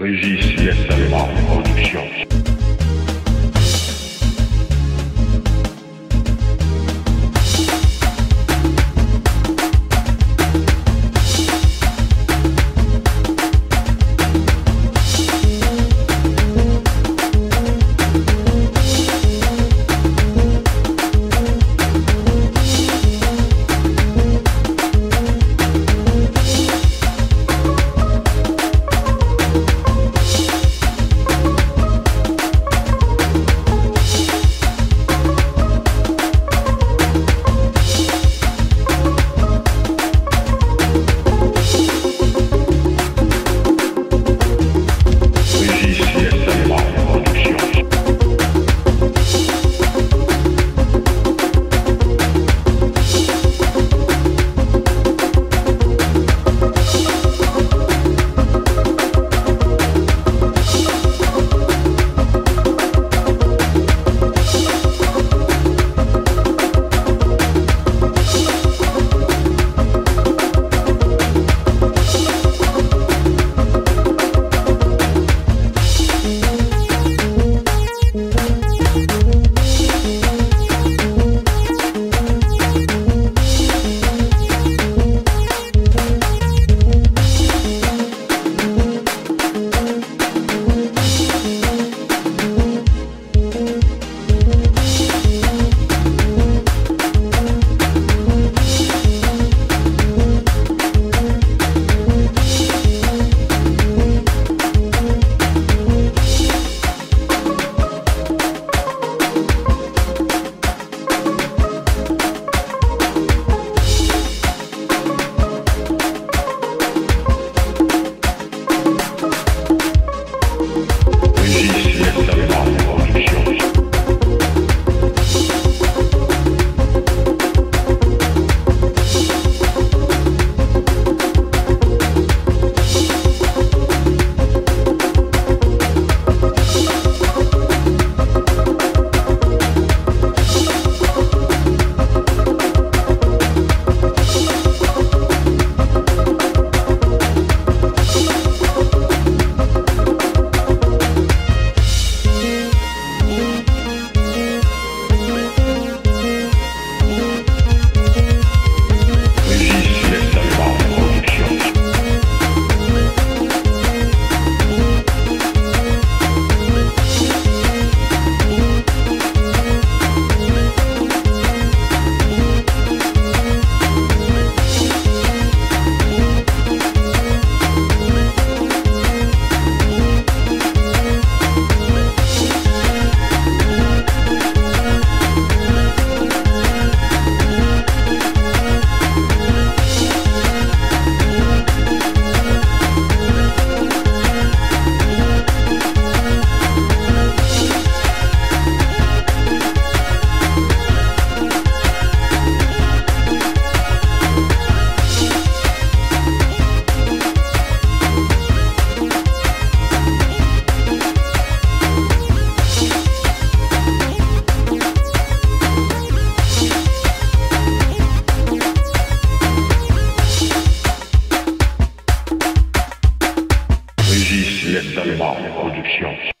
Régis Production. Vietnam Production.